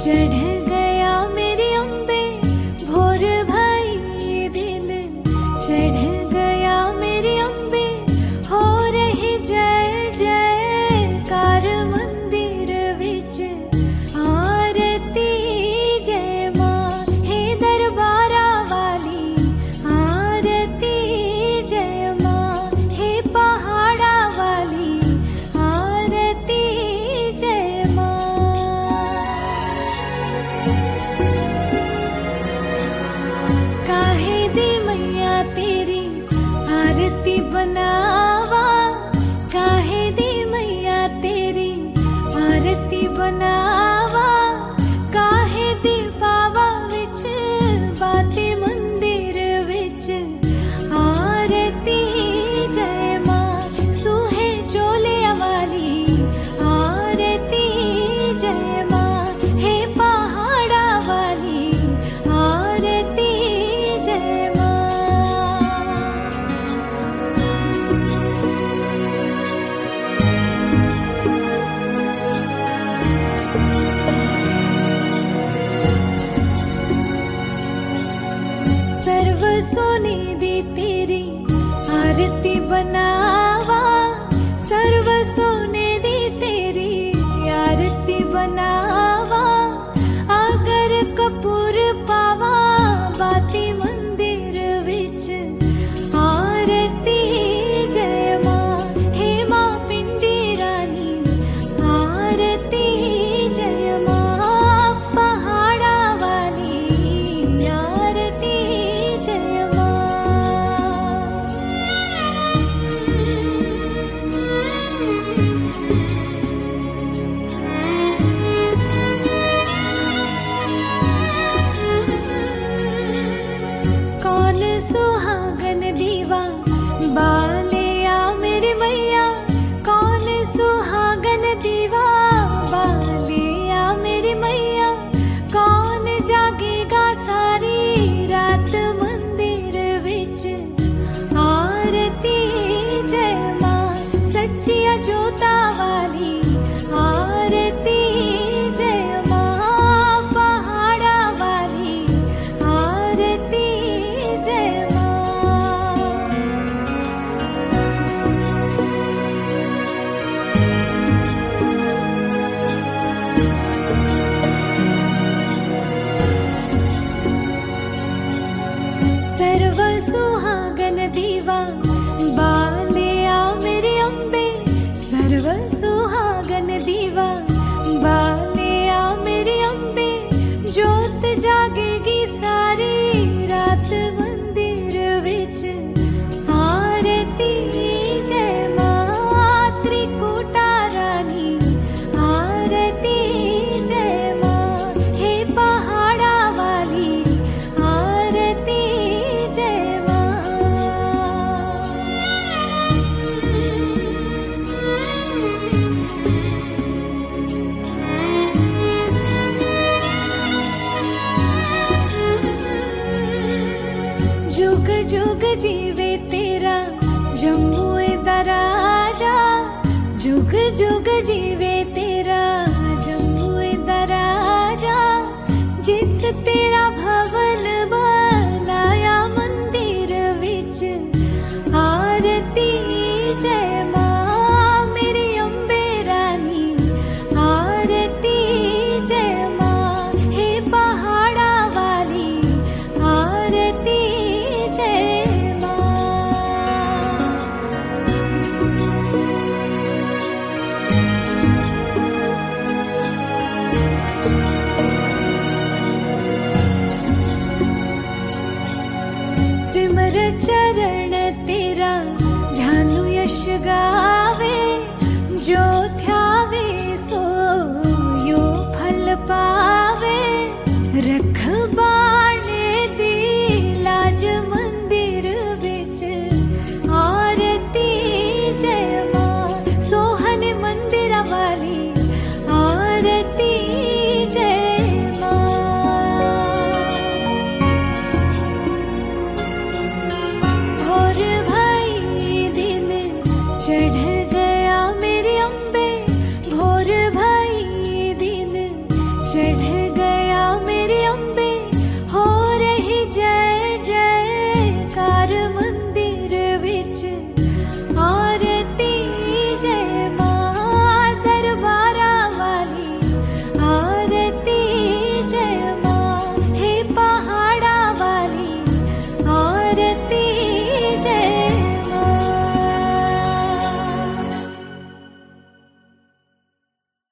चढ़ na जुग जीवे तेरा जम्मू दराजा। जुग जुग जीवे तेरा जम्मू दराजा। जिस तेरा भवन बनाया मंदिर भा आरती जय